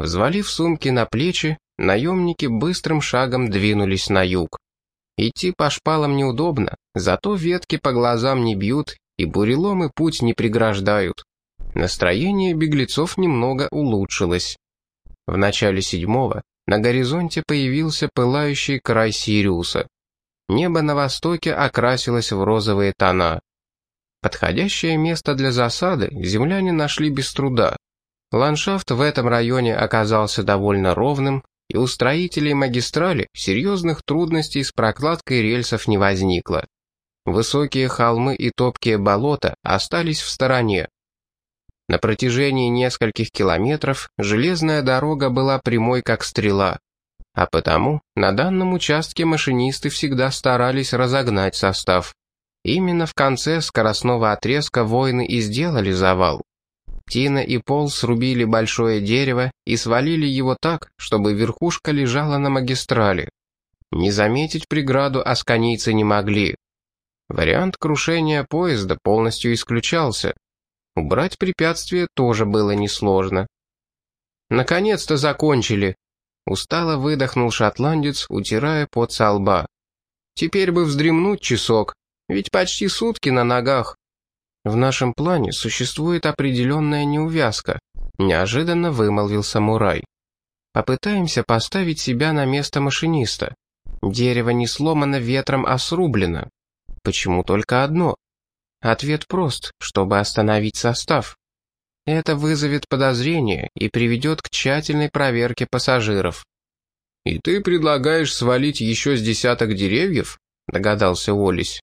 Взвалив сумки на плечи, наемники быстрым шагом двинулись на юг. Идти по шпалам неудобно, зато ветки по глазам не бьют и буреломы путь не преграждают. Настроение беглецов немного улучшилось. В начале седьмого на горизонте появился пылающий край Сириуса. Небо на востоке окрасилось в розовые тона. Подходящее место для засады земляне нашли без труда. Ландшафт в этом районе оказался довольно ровным, и у строителей магистрали серьезных трудностей с прокладкой рельсов не возникло. Высокие холмы и топкие болота остались в стороне. На протяжении нескольких километров железная дорога была прямой как стрела, а потому на данном участке машинисты всегда старались разогнать состав. Именно в конце скоростного отрезка воины и сделали завал. Тина и Пол срубили большое дерево и свалили его так, чтобы верхушка лежала на магистрали. Не заметить преграду асканийцы не могли. Вариант крушения поезда полностью исключался. Убрать препятствие тоже было несложно. «Наконец-то закончили!» Устало выдохнул шотландец, утирая пот со лба. «Теперь бы вздремнуть часок, ведь почти сутки на ногах». «В нашем плане существует определенная неувязка», неожиданно вымолвил самурай. «Попытаемся поставить себя на место машиниста. Дерево не сломано ветром, а срублено. Почему только одно? Ответ прост, чтобы остановить состав. Это вызовет подозрение и приведет к тщательной проверке пассажиров. «И ты предлагаешь свалить еще с десяток деревьев?» — догадался Олесь.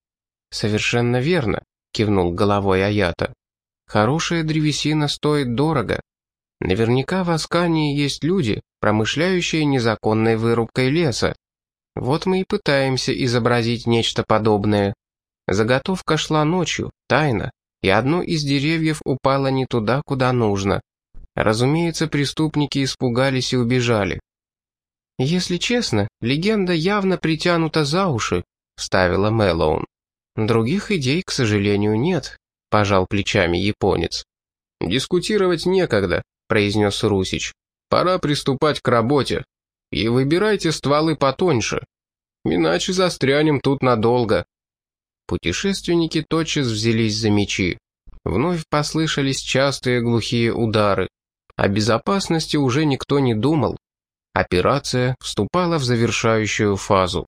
«Совершенно верно», — кивнул головой Аята. «Хорошая древесина стоит дорого. Наверняка в Аскании есть люди, промышляющие незаконной вырубкой леса. Вот мы и пытаемся изобразить нечто подобное. Заготовка шла ночью, тайно, и одно из деревьев упало не туда, куда нужно. Разумеется, преступники испугались и убежали. «Если честно, легенда явно притянута за уши», — вставила Мэллоун. «Других идей, к сожалению, нет», — пожал плечами японец. «Дискутировать некогда», — произнес Русич. «Пора приступать к работе. И выбирайте стволы потоньше. Иначе застрянем тут надолго». Путешественники тотчас взялись за мечи. Вновь послышались частые глухие удары. О безопасности уже никто не думал. Операция вступала в завершающую фазу.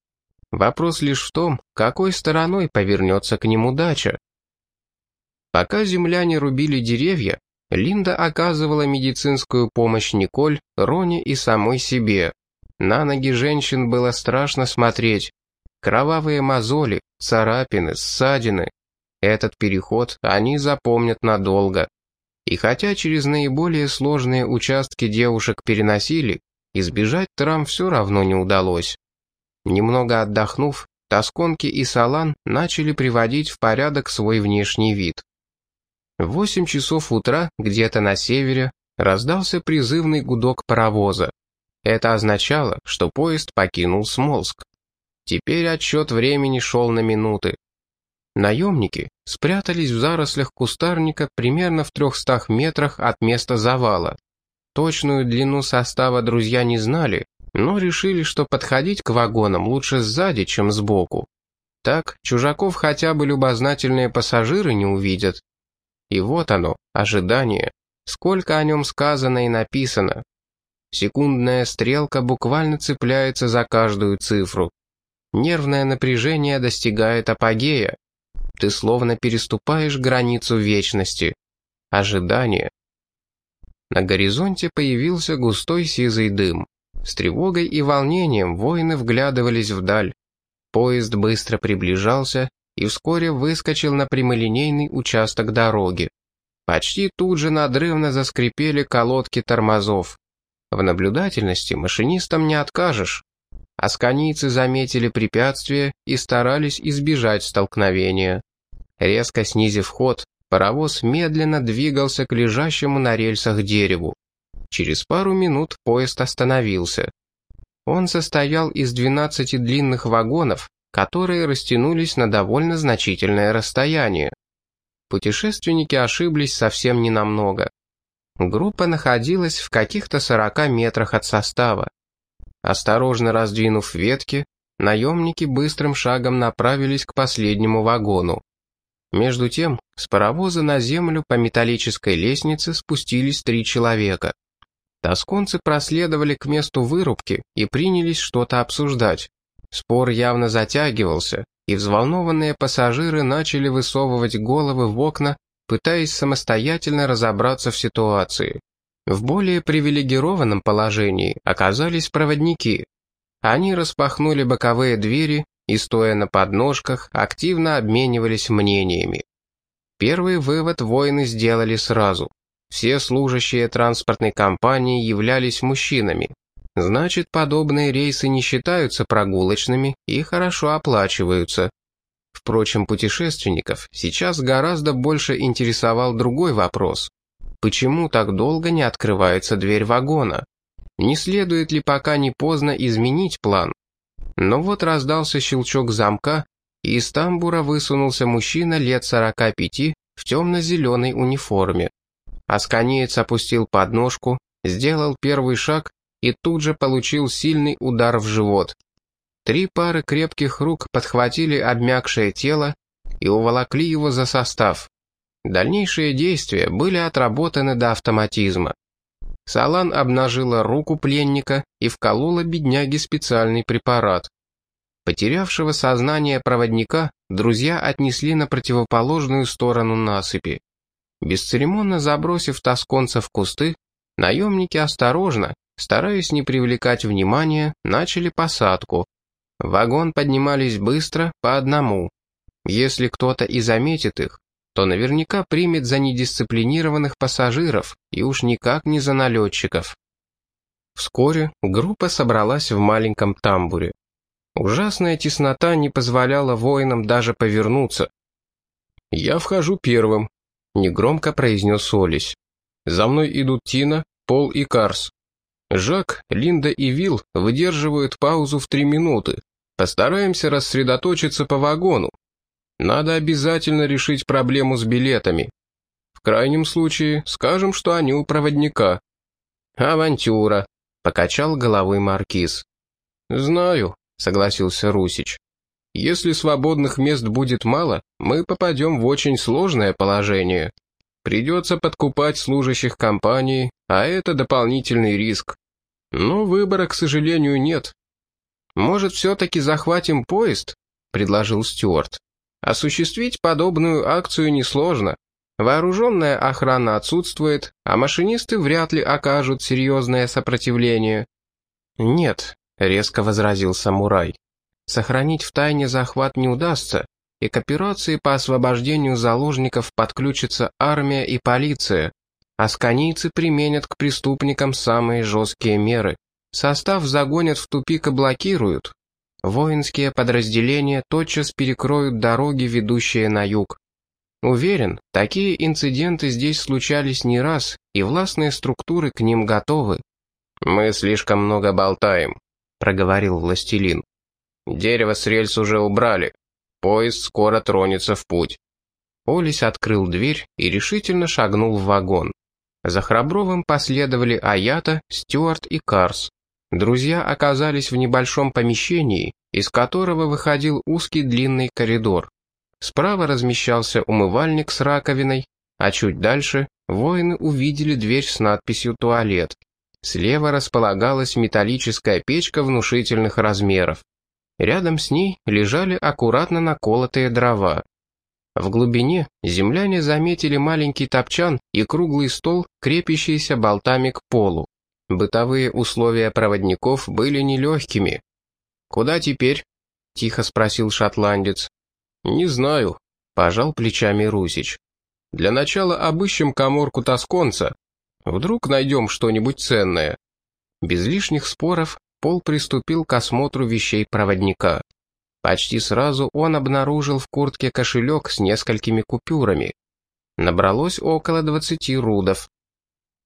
Вопрос лишь в том, какой стороной повернется к ним удача. Пока земляне рубили деревья, Линда оказывала медицинскую помощь Николь, Роне и самой себе. На ноги женщин было страшно смотреть. Кровавые мозоли, царапины, ссадины. Этот переход они запомнят надолго. И хотя через наиболее сложные участки девушек переносили, избежать травм все равно не удалось. Немного отдохнув, Тосконки и Салан начали приводить в порядок свой внешний вид. В восемь часов утра, где-то на севере, раздался призывный гудок паровоза. Это означало, что поезд покинул Смолск. Теперь отсчет времени шел на минуты. Наемники спрятались в зарослях кустарника примерно в трехстах метрах от места завала. Точную длину состава друзья не знали, но решили, что подходить к вагонам лучше сзади, чем сбоку. Так чужаков хотя бы любознательные пассажиры не увидят. И вот оно, ожидание. Сколько о нем сказано и написано. Секундная стрелка буквально цепляется за каждую цифру. Нервное напряжение достигает апогея. Ты словно переступаешь границу вечности. Ожидание. На горизонте появился густой сизый дым. С тревогой и волнением воины вглядывались вдаль. Поезд быстро приближался и вскоре выскочил на прямолинейный участок дороги. Почти тут же надрывно заскрипели колодки тормозов. В наблюдательности машинистам не откажешь. Асканийцы заметили препятствие и старались избежать столкновения. Резко снизив ход, паровоз медленно двигался к лежащему на рельсах дереву. Через пару минут поезд остановился. Он состоял из 12 длинных вагонов, которые растянулись на довольно значительное расстояние. Путешественники ошиблись совсем ненамного. Группа находилась в каких-то 40 метрах от состава. Осторожно раздвинув ветки, наемники быстрым шагом направились к последнему вагону. Между тем, с паровоза на землю по металлической лестнице спустились три человека. Тосконцы проследовали к месту вырубки и принялись что-то обсуждать. Спор явно затягивался, и взволнованные пассажиры начали высовывать головы в окна, пытаясь самостоятельно разобраться в ситуации. В более привилегированном положении оказались проводники. Они распахнули боковые двери и, стоя на подножках, активно обменивались мнениями. Первый вывод воины сделали сразу. Все служащие транспортной компании являлись мужчинами. Значит, подобные рейсы не считаются прогулочными и хорошо оплачиваются. Впрочем, путешественников сейчас гораздо больше интересовал другой вопрос. Почему так долго не открывается дверь вагона? Не следует ли пока не поздно изменить план? Но вот раздался щелчок замка, и из тамбура высунулся мужчина лет 45 в темно-зеленой униформе. Асканеец опустил подножку, сделал первый шаг и тут же получил сильный удар в живот. Три пары крепких рук подхватили обмякшее тело и уволокли его за состав. Дальнейшие действия были отработаны до автоматизма. Салан обнажила руку пленника и вколола бедняге специальный препарат. Потерявшего сознание проводника друзья отнесли на противоположную сторону насыпи. Бесцеремонно забросив тосконца в кусты, наемники осторожно, стараясь не привлекать внимания, начали посадку. Вагон поднимались быстро, по одному. Если кто-то и заметит их, то наверняка примет за недисциплинированных пассажиров и уж никак не за налетчиков. Вскоре группа собралась в маленьком тамбуре. Ужасная теснота не позволяла воинам даже повернуться. «Я вхожу первым», — негромко произнес Олесь. «За мной идут Тина, Пол и Карс. Жак, Линда и Вил выдерживают паузу в три минуты. Постараемся рассредоточиться по вагону. Надо обязательно решить проблему с билетами. В крайнем случае скажем, что они у проводника». «Авантюра», — покачал головой Маркиз. «Знаю», — согласился Русич. «Если свободных мест будет мало, мы попадем в очень сложное положение. Придется подкупать служащих компании, а это дополнительный риск. Но выбора, к сожалению, нет». «Может, все-таки захватим поезд?» — предложил Стюарт. Осуществить подобную акцию несложно. Вооруженная охрана отсутствует, а машинисты вряд ли окажут серьезное сопротивление. «Нет», — резко возразил самурай. «Сохранить в тайне захват не удастся, и к операции по освобождению заложников подключится армия и полиция. Асканийцы применят к преступникам самые жесткие меры. Состав загонят в тупик и блокируют, Воинские подразделения тотчас перекроют дороги, ведущие на юг. Уверен, такие инциденты здесь случались не раз, и властные структуры к ним готовы. «Мы слишком много болтаем», — проговорил властелин. «Дерево с рельс уже убрали. Поезд скоро тронется в путь». Олесь открыл дверь и решительно шагнул в вагон. За Храбровым последовали Аята, Стюарт и Карс. Друзья оказались в небольшом помещении, из которого выходил узкий длинный коридор. Справа размещался умывальник с раковиной, а чуть дальше воины увидели дверь с надписью «Туалет». Слева располагалась металлическая печка внушительных размеров. Рядом с ней лежали аккуратно наколотые дрова. В глубине земляне заметили маленький топчан и круглый стол, крепящийся болтами к полу. Бытовые условия проводников были нелегкими. «Куда теперь?» — тихо спросил шотландец. «Не знаю», — пожал плечами Русич. «Для начала обыщем коморку тосконца. Вдруг найдем что-нибудь ценное». Без лишних споров Пол приступил к осмотру вещей проводника. Почти сразу он обнаружил в куртке кошелек с несколькими купюрами. Набралось около двадцати рудов.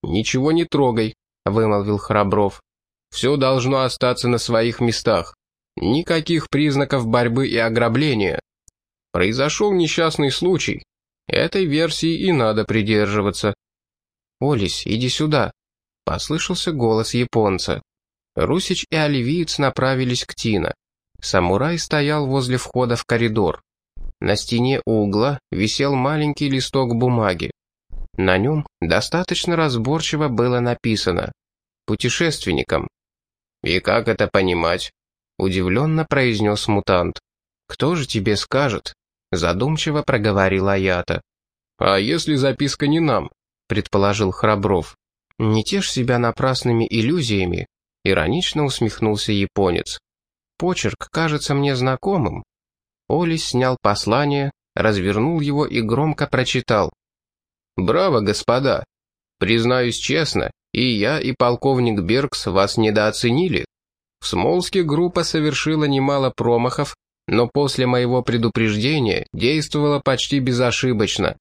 «Ничего не трогай», — вымолвил Храбров. «Все должно остаться на своих местах. Никаких признаков борьбы и ограбления. Произошел несчастный случай. Этой версии и надо придерживаться». «Олесь, иди сюда!» — послышался голос японца. Русич и оливиец направились к Тина. Самурай стоял возле входа в коридор. На стене у угла висел маленький листок бумаги. На нем достаточно разборчиво было написано «Путешественникам». «И как это понимать?» — удивленно произнес мутант. «Кто же тебе скажет?» — задумчиво проговорил Аята. «А если записка не нам?» — предположил Храбров. «Не тешь себя напрасными иллюзиями», — иронично усмехнулся японец. «Почерк кажется мне знакомым». Олис снял послание, развернул его и громко прочитал. «Браво, господа! Признаюсь честно, и я, и полковник Беркс вас недооценили. В Смолске группа совершила немало промахов, но после моего предупреждения действовала почти безошибочно.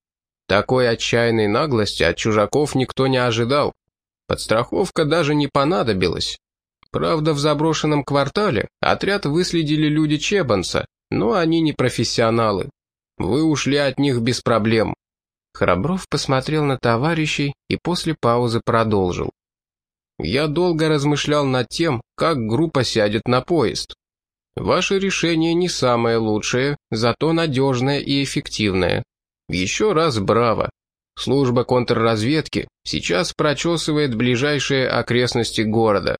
Такой отчаянной наглости от чужаков никто не ожидал. Подстраховка даже не понадобилась. Правда, в заброшенном квартале отряд выследили люди Чебанса, но они не профессионалы. Вы ушли от них без проблем. Храбров посмотрел на товарищей и после паузы продолжил. Я долго размышлял над тем, как группа сядет на поезд. Ваше решение не самое лучшее, зато надежное и эффективное. Еще раз браво. Служба контрразведки сейчас прочесывает ближайшие окрестности города.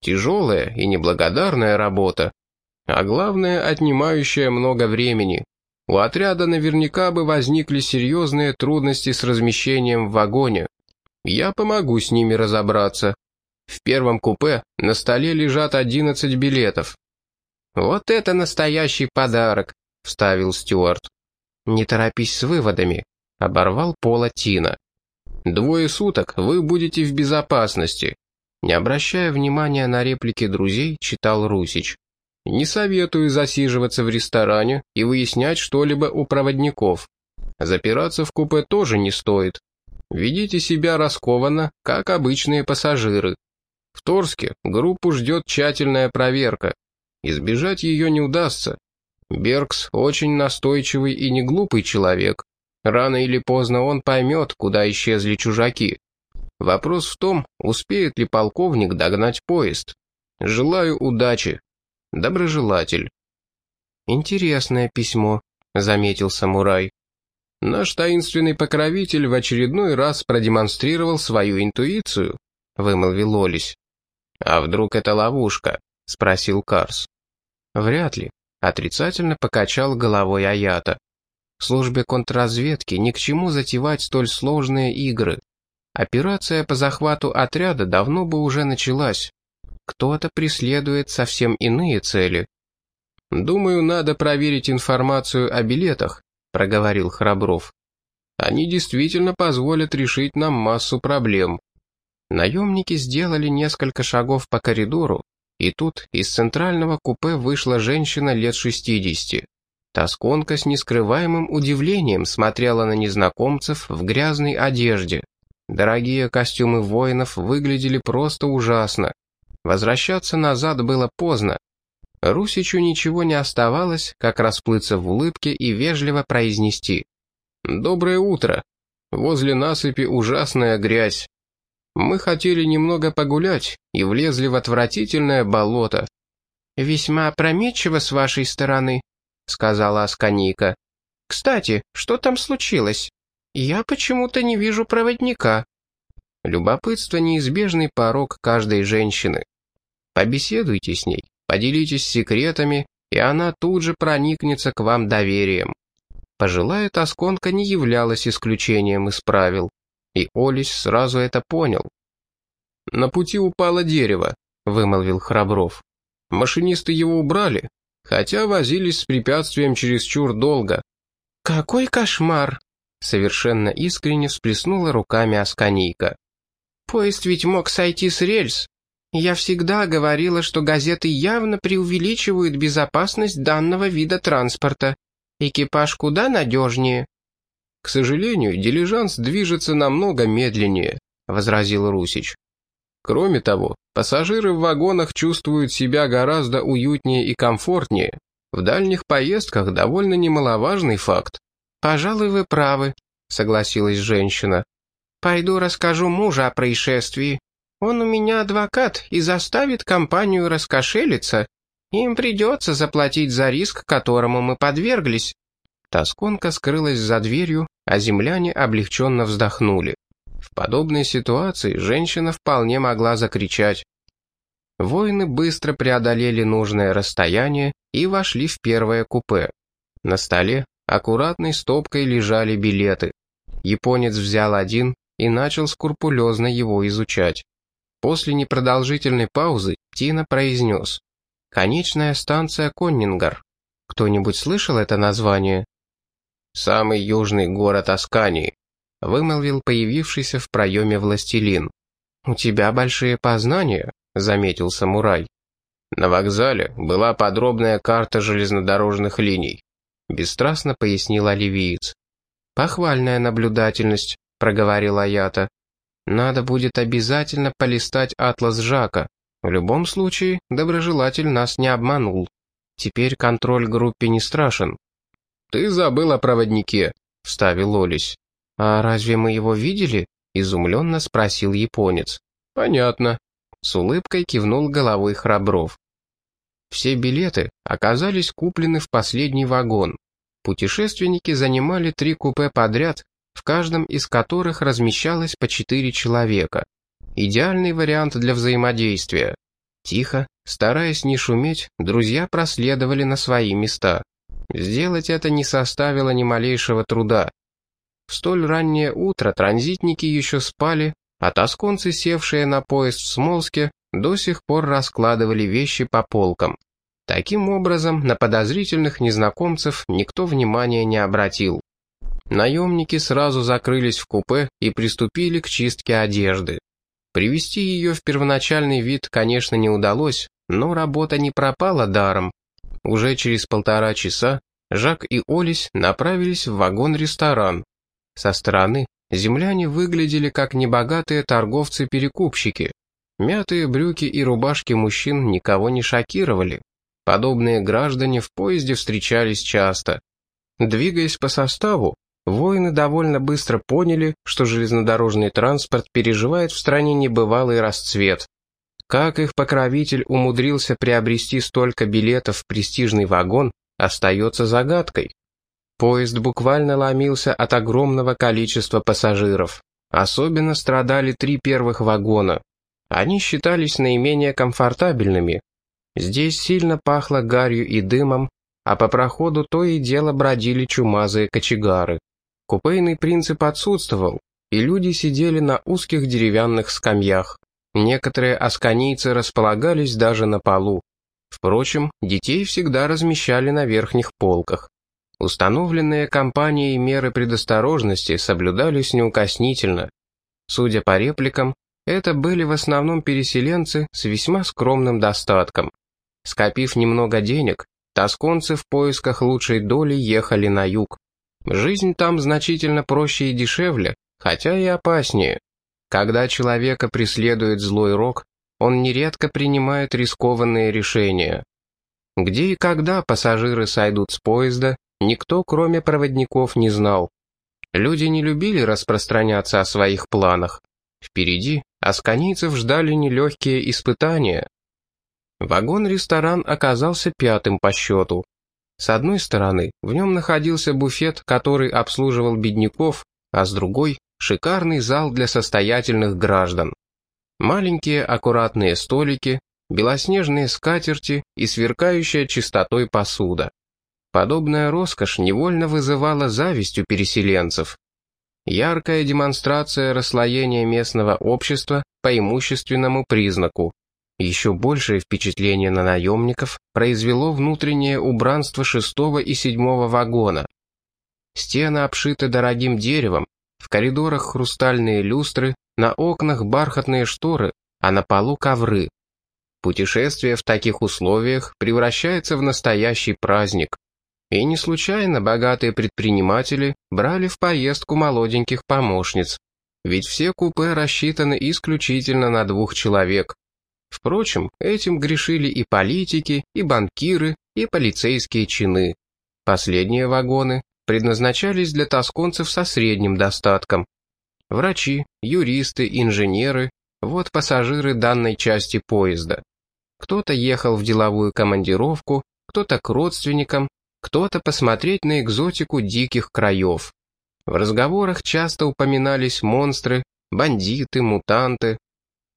Тяжелая и неблагодарная работа, а главное, отнимающая много времени. У отряда наверняка бы возникли серьезные трудности с размещением в вагоне. Я помогу с ними разобраться. В первом купе на столе лежат 11 билетов. «Вот это настоящий подарок», — вставил Стюарт. «Не торопись с выводами», — оборвал Пола Тина. «Двое суток вы будете в безопасности», — не обращая внимания на реплики друзей, читал Русич. Не советую засиживаться в ресторане и выяснять что-либо у проводников. Запираться в купе тоже не стоит. Ведите себя раскованно, как обычные пассажиры. В Торске группу ждет тщательная проверка. Избежать ее не удастся. Беркс очень настойчивый и не глупый человек. Рано или поздно он поймет, куда исчезли чужаки. Вопрос в том, успеет ли полковник догнать поезд. Желаю удачи. Доброжелатель. «Интересное письмо», — заметил самурай. «Наш таинственный покровитель в очередной раз продемонстрировал свою интуицию», — вымолвил Олесь. «А вдруг это ловушка?» — спросил Карс. «Вряд ли», — отрицательно покачал головой Аята. «Службе контрразведки ни к чему затевать столь сложные игры. Операция по захвату отряда давно бы уже началась, кто-то преследует совсем иные цели. «Думаю, надо проверить информацию о билетах», — проговорил Храбров. «Они действительно позволят решить нам массу проблем». Наемники сделали несколько шагов по коридору, и тут из центрального купе вышла женщина лет шестидесяти. Тосконка с нескрываемым удивлением смотрела на незнакомцев в грязной одежде. Дорогие костюмы воинов выглядели просто ужасно. Возвращаться назад было поздно. Русичу ничего не оставалось, как расплыться в улыбке и вежливо произнести. «Доброе утро. Возле насыпи ужасная грязь. Мы хотели немного погулять и влезли в отвратительное болото». «Весьма опрометчиво с вашей стороны», — сказала Асканика. «Кстати, что там случилось? Я почему-то не вижу проводника». Любопытство — неизбежный порог каждой женщины. Побеседуйте с ней, поделитесь секретами, и она тут же проникнется к вам доверием. Пожилая тосконка не являлась исключением из правил, и Олесь сразу это понял. «На пути упало дерево», — вымолвил Храбров. «Машинисты его убрали, хотя возились с препятствием чересчур долго». «Какой кошмар!» — совершенно искренне всплеснула руками Асканийка. «Поезд ведь мог сойти с рельс, я всегда говорила, что газеты явно преувеличивают безопасность данного вида транспорта. Экипаж куда надежнее. К сожалению, дилижанс движется намного медленнее, возразил Русич. Кроме того, пассажиры в вагонах чувствуют себя гораздо уютнее и комфортнее. В дальних поездках довольно немаловажный факт. «Пожалуй, вы правы», — согласилась женщина. Пойду расскажу мужу о происшествии. Он у меня адвокат и заставит компанию раскошелиться. Им придется заплатить за риск, которому мы подверглись». Тосконка скрылась за дверью, а земляне облегченно вздохнули. В подобной ситуации женщина вполне могла закричать. Воины быстро преодолели нужное расстояние и вошли в первое купе. На столе аккуратной стопкой лежали билеты. Японец взял один и начал скрупулезно его изучать. После непродолжительной паузы Тина произнес. «Конечная станция Коннингар. Кто-нибудь слышал это название?» «Самый южный город Аскании», — вымолвил появившийся в проеме властелин. «У тебя большие познания», — заметил самурай. На вокзале была подробная карта железнодорожных линий. Бесстрастно пояснил оливиец. «Похвальная наблюдательность», — проговорил Аята. «Надо будет обязательно полистать атлас Жака. В любом случае, доброжелатель нас не обманул. Теперь контроль группе не страшен. «Ты забыл о проводнике», — вставил Олесь. «А разве мы его видели?» — изумленно спросил японец. «Понятно», — с улыбкой кивнул головой Храбров. Все билеты оказались куплены в последний вагон. Путешественники занимали три купе подряд, в каждом из которых размещалось по четыре человека. Идеальный вариант для взаимодействия. Тихо, стараясь не шуметь, друзья проследовали на свои места. Сделать это не составило ни малейшего труда. В столь раннее утро транзитники еще спали, а тосконцы, севшие на поезд в Смолске, до сих пор раскладывали вещи по полкам. Таким образом, на подозрительных незнакомцев никто внимания не обратил. Наемники сразу закрылись в купе и приступили к чистке одежды. Привести ее в первоначальный вид, конечно, не удалось, но работа не пропала даром. Уже через полтора часа Жак и Олесь направились в вагон-ресторан. Со стороны земляне выглядели как небогатые торговцы-перекупщики. Мятые брюки и рубашки мужчин никого не шокировали. Подобные граждане в поезде встречались часто. Двигаясь по составу, воины довольно быстро поняли, что железнодорожный транспорт переживает в стране небывалый расцвет. Как их покровитель умудрился приобрести столько билетов в престижный вагон, остается загадкой. Поезд буквально ломился от огромного количества пассажиров. Особенно страдали три первых вагона. Они считались наименее комфортабельными. Здесь сильно пахло гарью и дымом, а по проходу то и дело бродили чумазые кочегары. Купейный принцип отсутствовал, и люди сидели на узких деревянных скамьях. Некоторые асканийцы располагались даже на полу. Впрочем, детей всегда размещали на верхних полках. Установленные компанией меры предосторожности соблюдались неукоснительно. Судя по репликам, это были в основном переселенцы с весьма скромным достатком. Скопив немного денег, тосконцы в поисках лучшей доли ехали на юг. Жизнь там значительно проще и дешевле, хотя и опаснее. Когда человека преследует злой рок, он нередко принимает рискованные решения. Где и когда пассажиры сойдут с поезда, никто, кроме проводников, не знал. Люди не любили распространяться о своих планах. Впереди асканийцев ждали нелегкие испытания. Вагон-ресторан оказался пятым по счету. С одной стороны, в нем находился буфет, который обслуживал бедняков, а с другой шикарный зал для состоятельных граждан. Маленькие аккуратные столики, белоснежные скатерти и сверкающая чистотой посуда. Подобная роскошь невольно вызывала зависть у переселенцев. Яркая демонстрация расслоения местного общества по имущественному признаку. Еще большее впечатление на наемников произвело внутреннее убранство шестого и седьмого вагона. Стены обшиты дорогим деревом, в коридорах хрустальные люстры, на окнах бархатные шторы, а на полу ковры. Путешествие в таких условиях превращается в настоящий праздник. И не случайно богатые предприниматели брали в поездку молоденьких помощниц. Ведь все купе рассчитаны исключительно на двух человек. Впрочем, этим грешили и политики, и банкиры, и полицейские чины. Последние вагоны предназначались для тосконцев со средним достатком. Врачи, юристы, инженеры – вот пассажиры данной части поезда. Кто-то ехал в деловую командировку, кто-то к родственникам, кто-то посмотреть на экзотику диких краев. В разговорах часто упоминались монстры, бандиты, мутанты.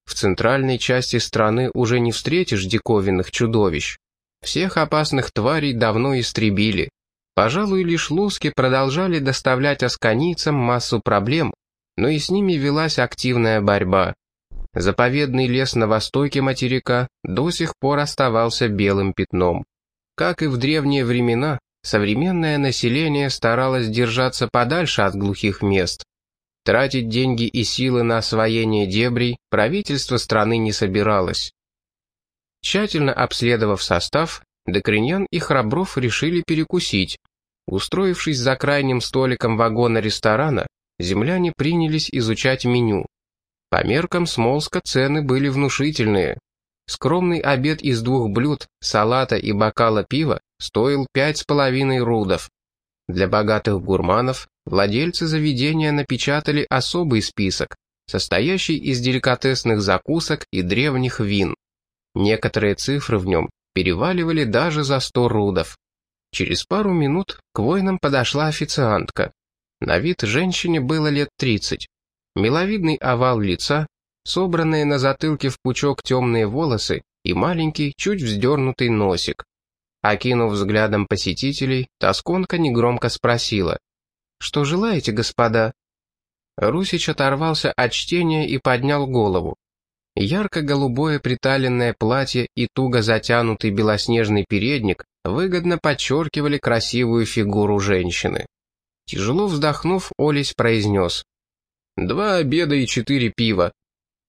В центральной части страны уже не встретишь диковинных чудовищ. Всех опасных тварей давно истребили. Пожалуй, лишь луски продолжали доставлять асканийцам массу проблем, но и с ними велась активная борьба. Заповедный лес на востоке материка до сих пор оставался белым пятном. Как и в древние времена, современное население старалось держаться подальше от глухих мест. Тратить деньги и силы на освоение дебрей правительство страны не собиралось. Тщательно обследовав состав, Докриньян и Храбров решили перекусить. Устроившись за крайним столиком вагона ресторана, земляне принялись изучать меню. По меркам Смолска цены были внушительные. Скромный обед из двух блюд, салата и бокала пива стоил пять с половиной рудов. Для богатых гурманов владельцы заведения напечатали особый список, состоящий из деликатесных закусок и древних вин. Некоторые цифры в нем переваливали даже за сто рудов. Через пару минут к воинам подошла официантка. На вид женщине было лет тридцать. Миловидный овал лица, собранные на затылке в пучок темные волосы и маленький, чуть вздернутый носик. Окинув взглядом посетителей, Тосконка негромко спросила. «Что желаете, господа?» Русич оторвался от чтения и поднял голову. Ярко-голубое приталенное платье и туго затянутый белоснежный передник выгодно подчеркивали красивую фигуру женщины. Тяжело вздохнув, Олесь произнес. «Два обеда и четыре пива.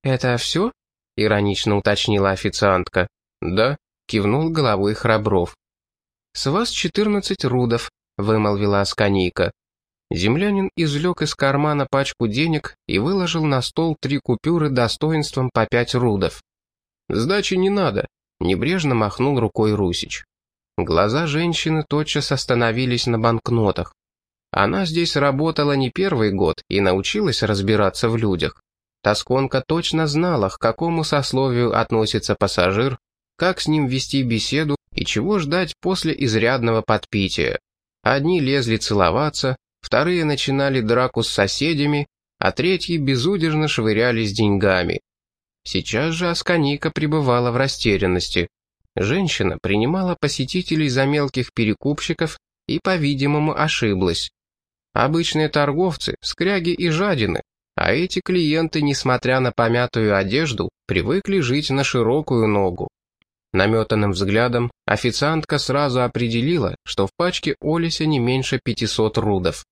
«Это все?» — иронично уточнила официантка. «Да», — кивнул головой Храбров. «С вас четырнадцать рудов», — вымолвила Асканийка. Землянин извлек из кармана пачку денег и выложил на стол три купюры достоинством по пять рудов. «Сдачи не надо», — небрежно махнул рукой Русич. Глаза женщины тотчас остановились на банкнотах. Она здесь работала не первый год и научилась разбираться в людях. Тосконка точно знала, к какому сословию относится пассажир, как с ним вести беседу и чего ждать после изрядного подпития. Одни лезли целоваться, вторые начинали драку с соседями, а третьи безудержно швырялись деньгами. Сейчас же Асканика пребывала в растерянности. Женщина принимала посетителей за мелких перекупщиков и, по-видимому, ошиблась. Обычные торговцы, скряги и жадины, а эти клиенты, несмотря на помятую одежду, привыкли жить на широкую ногу. Наметанным взглядом официантка сразу определила, что в пачке Олеся не меньше 500 рудов.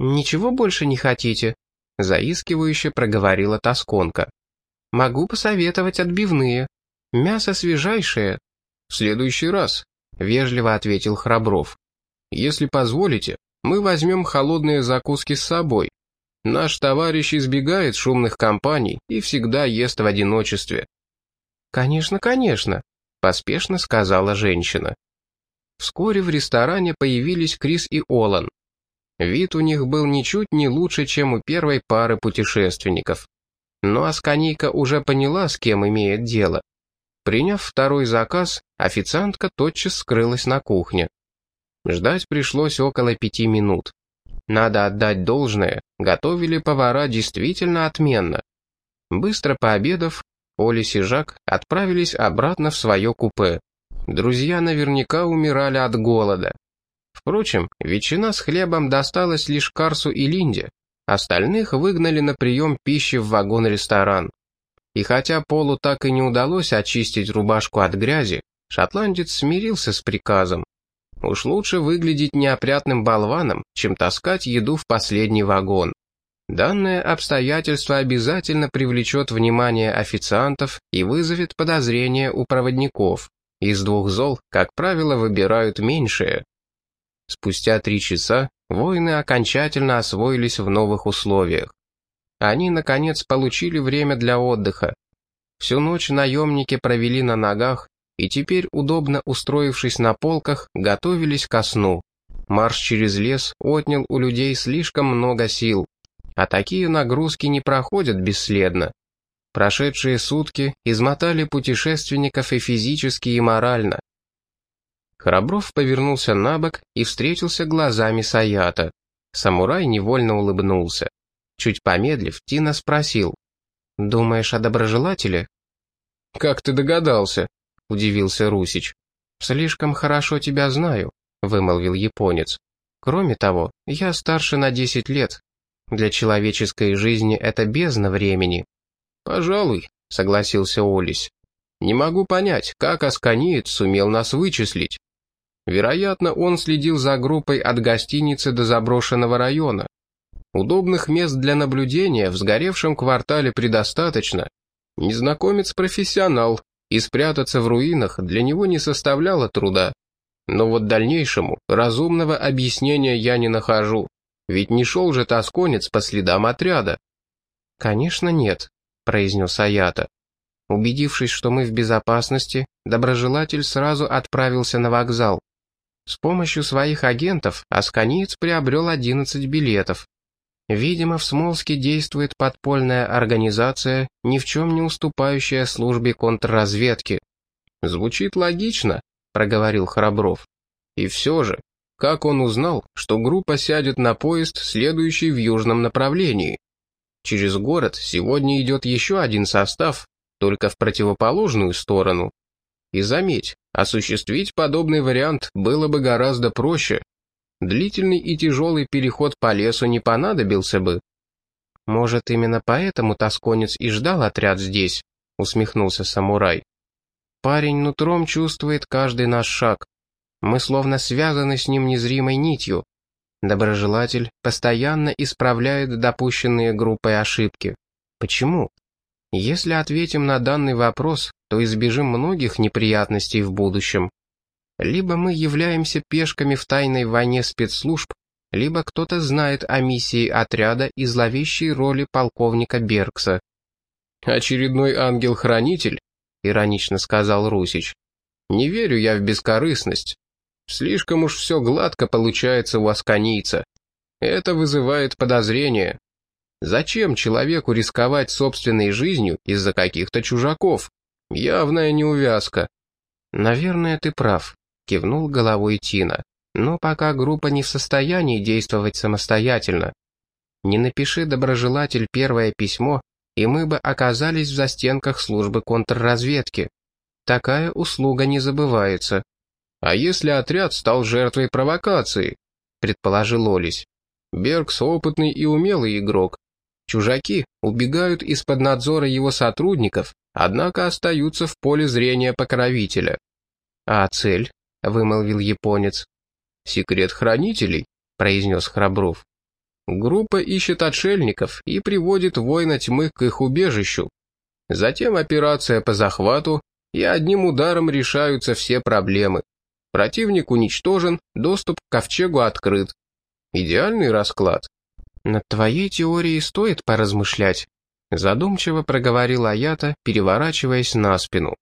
«Ничего больше не хотите?» — заискивающе проговорила Тосконка. «Могу посоветовать отбивные. Мясо свежайшее». «В следующий раз», — вежливо ответил Храбров. «Если позволите, мы возьмем холодные закуски с собой, Наш товарищ избегает шумных компаний и всегда ест в одиночестве». «Конечно, конечно», — поспешно сказала женщина. Вскоре в ресторане появились Крис и Олан. Вид у них был ничуть не лучше, чем у первой пары путешественников. Но Асканийка уже поняла, с кем имеет дело. Приняв второй заказ, официантка тотчас скрылась на кухне. Ждать пришлось около пяти минут. Надо отдать должное, готовили повара действительно отменно. Быстро пообедав, Олис и Жак отправились обратно в свое купе. Друзья наверняка умирали от голода. Впрочем, ветчина с хлебом досталась лишь Карсу и Линде, остальных выгнали на прием пищи в вагон-ресторан. И хотя Полу так и не удалось очистить рубашку от грязи, шотландец смирился с приказом. Уж лучше выглядеть неопрятным болваном, чем таскать еду в последний вагон. Данное обстоятельство обязательно привлечет внимание официантов и вызовет подозрения у проводников. Из двух зол, как правило, выбирают меньшее. Спустя три часа воины окончательно освоились в новых условиях. Они, наконец, получили время для отдыха. Всю ночь наемники провели на ногах, и теперь, удобно устроившись на полках, готовились ко сну. Марш через лес отнял у людей слишком много сил. а такие нагрузки не проходят бесследно. Прошедшие сутки измотали путешественников и физически, и морально. Храбров повернулся на бок и встретился глазами с Аята. Самурай невольно улыбнулся. Чуть помедлив, Тина спросил. «Думаешь о доброжелателе?» «Как ты догадался?» — удивился Русич. «Слишком хорошо тебя знаю», — вымолвил японец. «Кроме того, я старше на десять лет. Для человеческой жизни это бездна времени». «Пожалуй», — согласился Олесь. «Не могу понять, как Асканиец сумел нас вычислить. Вероятно, он следил за группой от гостиницы до заброшенного района. Удобных мест для наблюдения в сгоревшем квартале предостаточно. Незнакомец профессионал, и спрятаться в руинах для него не составляло труда. Но вот дальнейшему разумного объяснения я не нахожу. Ведь не шел же тосконец по следам отряда. «Конечно нет», — произнес Аята. Убедившись, что мы в безопасности, доброжелатель сразу отправился на вокзал. С помощью своих агентов Асканиец приобрел 11 билетов. Видимо, в Смолске действует подпольная организация, ни в чем не уступающая службе контрразведки. «Звучит логично», — проговорил Храбров. «И все же, как он узнал, что группа сядет на поезд, следующий в южном направлении? Через город сегодня идет еще один состав, только в противоположную сторону. И заметь, осуществить подобный вариант было бы гораздо проще, длительный и тяжелый переход по лесу не понадобился бы. «Может, именно поэтому тосконец и ждал отряд здесь?» — усмехнулся самурай. «Парень нутром чувствует каждый наш шаг. Мы словно связаны с ним незримой нитью. Доброжелатель постоянно исправляет допущенные группой ошибки. Почему? Если ответим на данный вопрос, то избежим многих неприятностей в будущем. Либо мы являемся пешками в тайной войне спецслужб, либо кто-то знает о миссии отряда и зловещей роли полковника Беркса. «Очередной ангел-хранитель?» — иронично сказал Русич. «Не верю я в бескорыстность. Слишком уж все гладко получается у асканийца. Это вызывает подозрение. Зачем человеку рисковать собственной жизнью из-за каких-то чужаков? Явная неувязка». «Наверное, ты прав», кивнул головой Тина. Но пока группа не в состоянии действовать самостоятельно. Не напиши, доброжелатель, первое письмо, и мы бы оказались в застенках службы контрразведки. Такая услуга не забывается. А если отряд стал жертвой провокации? Предположил Олесь. Бергс опытный и умелый игрок. Чужаки убегают из-под надзора его сотрудников, однако остаются в поле зрения покровителя. А цель? Вымолвил японец. «Секрет хранителей», — произнес Храбров. «Группа ищет отшельников и приводит воина тьмы к их убежищу. Затем операция по захвату, и одним ударом решаются все проблемы. Противник уничтожен, доступ к ковчегу открыт. Идеальный расклад». «Над твоей теорией стоит поразмышлять», — задумчиво проговорил Аята, переворачиваясь на спину.